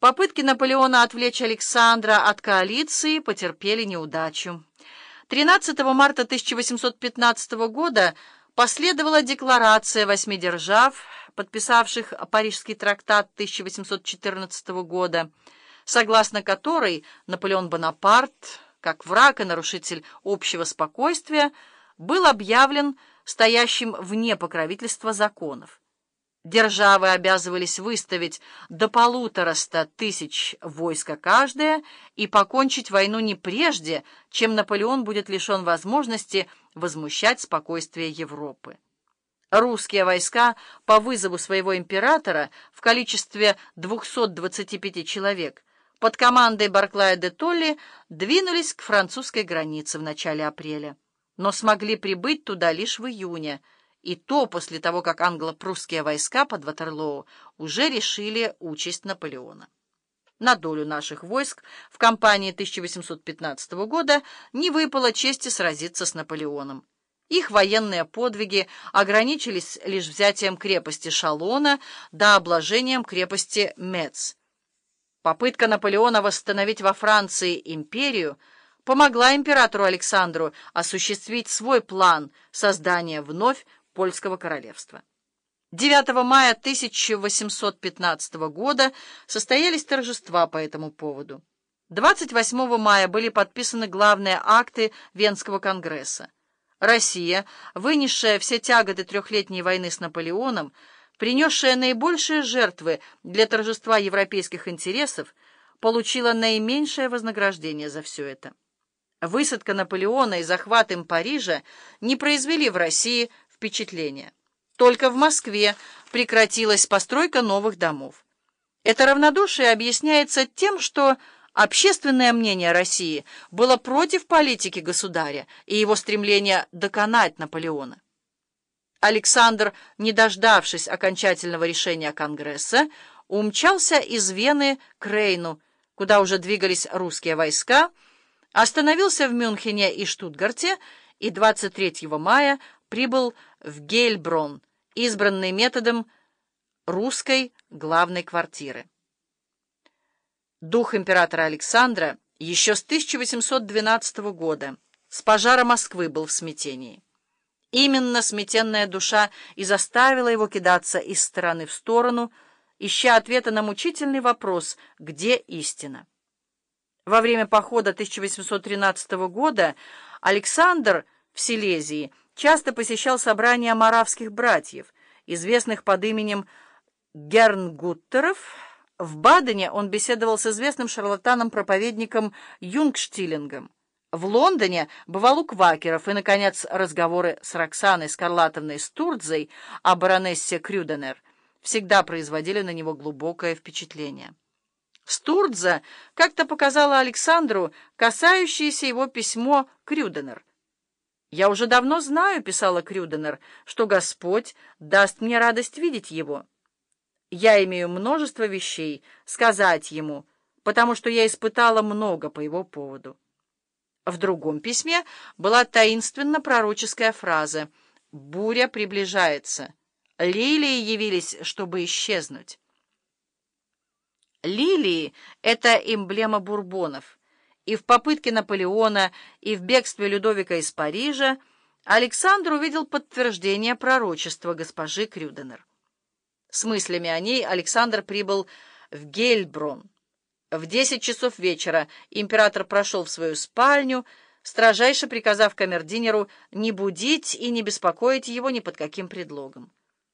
Попытки Наполеона отвлечь Александра от коалиции потерпели неудачу. 13 марта 1815 года последовала декларация восьми держав, подписавших Парижский трактат 1814 года, согласно которой Наполеон Бонапарт, как враг и нарушитель общего спокойствия, был объявлен стоящим вне покровительства законов. Державы обязывались выставить до полутораста тысяч войска каждая и покончить войну не прежде, чем Наполеон будет лишен возможности возмущать спокойствие Европы. Русские войска по вызову своего императора в количестве 225 человек под командой Барклая де Толли двинулись к французской границе в начале апреля, но смогли прибыть туда лишь в июне – и то после того, как англо-прусские войска под Ватерлоу уже решили участь Наполеона. На долю наших войск в кампании 1815 года не выпало чести сразиться с Наполеоном. Их военные подвиги ограничились лишь взятием крепости Шалона да обложением крепости Мец. Попытка Наполеона восстановить во Франции империю помогла императору Александру осуществить свой план создания вновь Польского королевства. 9 мая 1815 года состоялись торжества по этому поводу. 28 мая были подписаны главные акты Венского конгресса. Россия, вынесшая все тяготы трехлетней войны с Наполеоном, принесшая наибольшие жертвы для торжества европейских интересов, получила наименьшее вознаграждение за все это. Высадка Наполеона и захват им Парижа не произвели в России впечатление. Только в Москве прекратилась постройка новых домов. Это равнодушие объясняется тем, что общественное мнение России было против политики государя и его стремления доконать Наполеона. Александр, не дождавшись окончательного решения Конгресса, умчался из Вены к Рейну, куда уже двигались русские войска, остановился в Мюнхене и Штутгарте и 23 мая прибыл в Гельброн, избранный методом русской главной квартиры. Дух императора Александра еще с 1812 года с пожара Москвы был в смятении. Именно сметенная душа и заставила его кидаться из стороны в сторону, ища ответа на мучительный вопрос «Где истина?». Во время похода 1813 года Александр в Силезии часто посещал собрания маравских братьев, известных под именем Гернгуттеров. В Бадене он беседовал с известным шарлатаном-проповедником Юнгштилингом. В Лондоне бывал у квакеров, и, наконец, разговоры с Роксаной Скарлатовной Стурдзой о баронессе Крюденер всегда производили на него глубокое впечатление. Стурдза как-то показала Александру касающееся его письмо Крюденер — «Я уже давно знаю, — писала Крюденер, — что Господь даст мне радость видеть Его. Я имею множество вещей сказать Ему, потому что я испытала много по Его поводу». В другом письме была таинственно пророческая фраза «Буря приближается. Лилии явились, чтобы исчезнуть». Лилии — это эмблема бурбонов — и в попытке Наполеона, и в бегстве Людовика из Парижа Александр увидел подтверждение пророчества госпожи Крюденер. С мыслями о ней Александр прибыл в Гельброн. В десять часов вечера император прошел в свою спальню, строжайше приказав камердинеру не будить и не беспокоить его ни под каким предлогом.